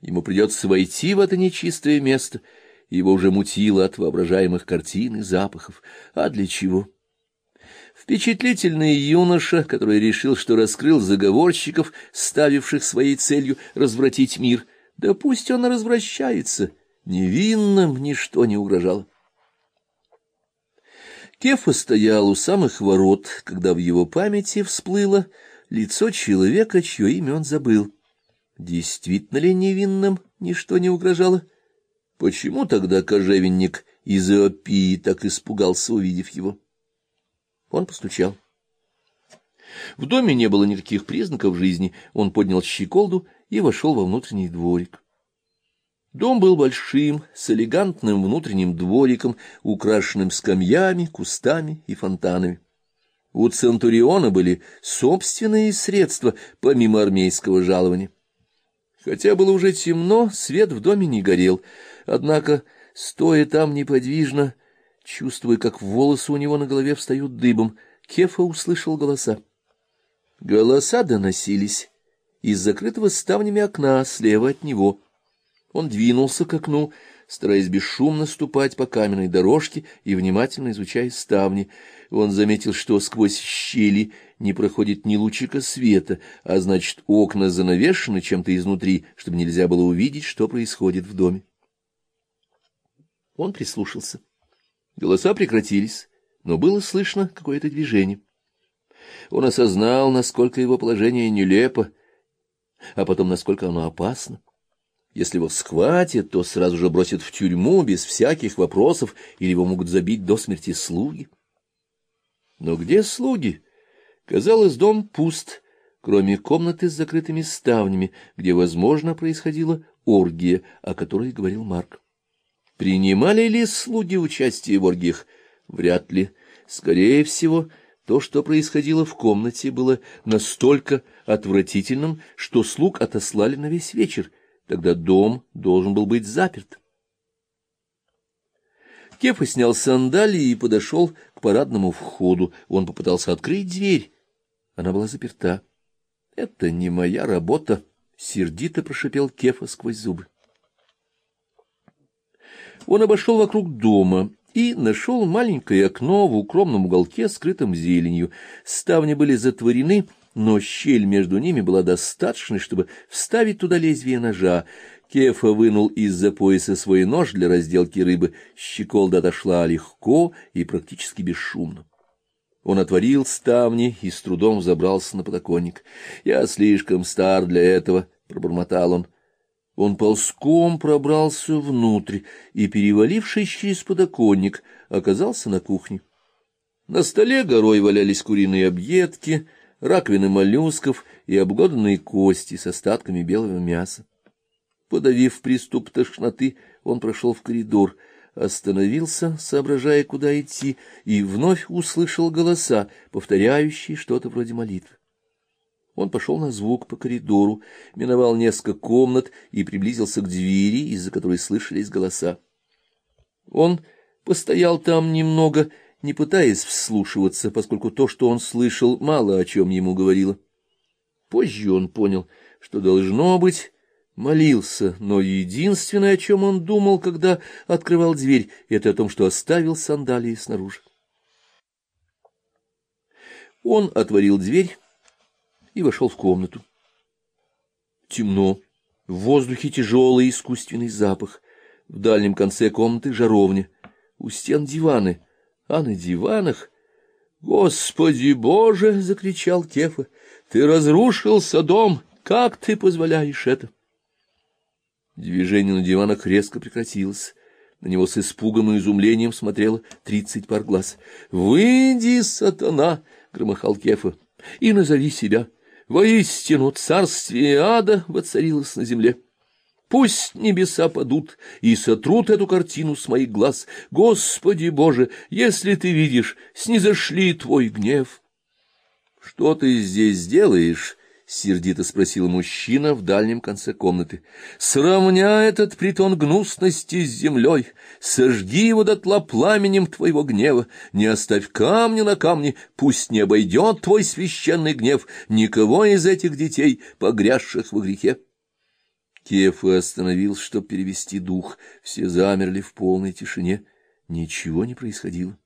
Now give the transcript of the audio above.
Ему придется войти в это нечистое место, его уже мутило от воображаемых картин и запахов. А для чего? Впечатлительный юноша, который решил, что раскрыл заговорщиков, ставивших своей целью развратить мир, да пусть он развращается, невинным ничто не угрожало. Кефа стоял у самых ворот, когда в его памяти всплыло лицо человека, чье имя он забыл. Действительно ли невинным ничто не угрожало? Почему тогда кожевенник из Иопии так испугался, увидев его? Он постучал. В доме не было никаких признаков жизни. Он поднял щеколду и вошел во внутренний дворик. Дом был большим, с элегантным внутренним двориком, украшенным скамьями, кустами и фонтанами. У Центуриона были собственные средства, помимо армейского жалования. Хотя было уже темно, свет в доме не горел, однако, стоя там неподвижно, чувствуя, как волосы у него на голове встают дыбом, Кефа услышал голоса. Голоса доносились из закрытого ставнями окна слева от него — он двинулся к окну, стараясь бесшумно ступать по каменной дорожке и внимательно изучая ставни. Он заметил, что сквозь щели не проходит ни лучика света, а значит, окна занавешены чем-то изнутри, чтобы нельзя было увидеть, что происходит в доме. Он прислушался. Голоса прекратились, но было слышно какое-то движение. Он осознал, насколько его положение нелепо, а потом, насколько оно опасно. Если его схватят, то сразу же бросят в тюрьму без всяких вопросов, или его могут забить до смерти слуги. Но где слуги? Казалось, дом пуст, кроме комнаты с закрытыми ставнями, где, возможно, происходила оргия, о которой говорил Марк. Принимали ли слуги участие в оргиях? Вряд ли. Скорее всего, то, что происходило в комнате, было настолько отвратительным, что слуг отослали на весь вечер — Тогда дом должен был быть заперт. Кефа снял сандалии и подошел к парадному входу. Он попытался открыть дверь. Она была заперта. — Это не моя работа, — сердито прошипел Кефа сквозь зубы. Он обошел вокруг дома и нашел маленькое окно в укромном уголке, скрытом зеленью. Ставни были затворены, — но щель между ними была достаточной, чтобы вставить туда лезвие ножа. Кефа вынул из-за пояса свой нож для разделки рыбы. Щеколда отошла легко и практически бесшумно. Он отворил ставни и с трудом забрался на подоконник. «Я слишком стар для этого», — пробормотал он. Он ползком пробрался внутрь и, перевалившись через подоконник, оказался на кухне. На столе горой валялись куриные объедки — раковины моллюсков и обглоданные кости с остатками белого мяса. Подавив приступ тошноты, он прошел в коридор, остановился, соображая, куда идти, и вновь услышал голоса, повторяющие что-то вроде молитвы. Он пошел на звук по коридору, миновал несколько комнат и приблизился к двери, из-за которой слышались голоса. Он постоял там немного не пытаясь вслушиваться, поскольку то, что он слышал, мало о чем ему говорило. Позже он понял, что должно быть молился, но единственное, о чем он думал, когда открывал дверь, это о том, что оставил сандалии снаружи. Он отворил дверь и вошел в комнату. Темно, в воздухе тяжелый искусственный запах, в дальнем конце комнаты жаровня, у стен диваны — а на диванах... «Господи Боже!» — закричал Кефа. «Ты разрушился дом! Как ты позволяешь это?» Движение на диванах резко прекратилось. На него с испугом и изумлением смотрело тридцать пар глаз. «Выйди, сатана!» — громыхал Кефа. «И назови себя. Воистину царствие ада воцарилось на земле». Пусть небеса падут и сотрут эту картину с моих глаз. Господи Боже, если ты видишь, снизошли твой гнев. — Что ты здесь делаешь? — сердито спросил мужчина в дальнем конце комнаты. — Сравняй этот притон гнусности с землей, сожги его дотла пламенем твоего гнева, не оставь камня на камне, пусть не обойдет твой священный гнев никого из этих детей, погрязших во грехе. Кефа остановился, чтобы перевести дух. Все замерли в полной тишине. Ничего не происходило.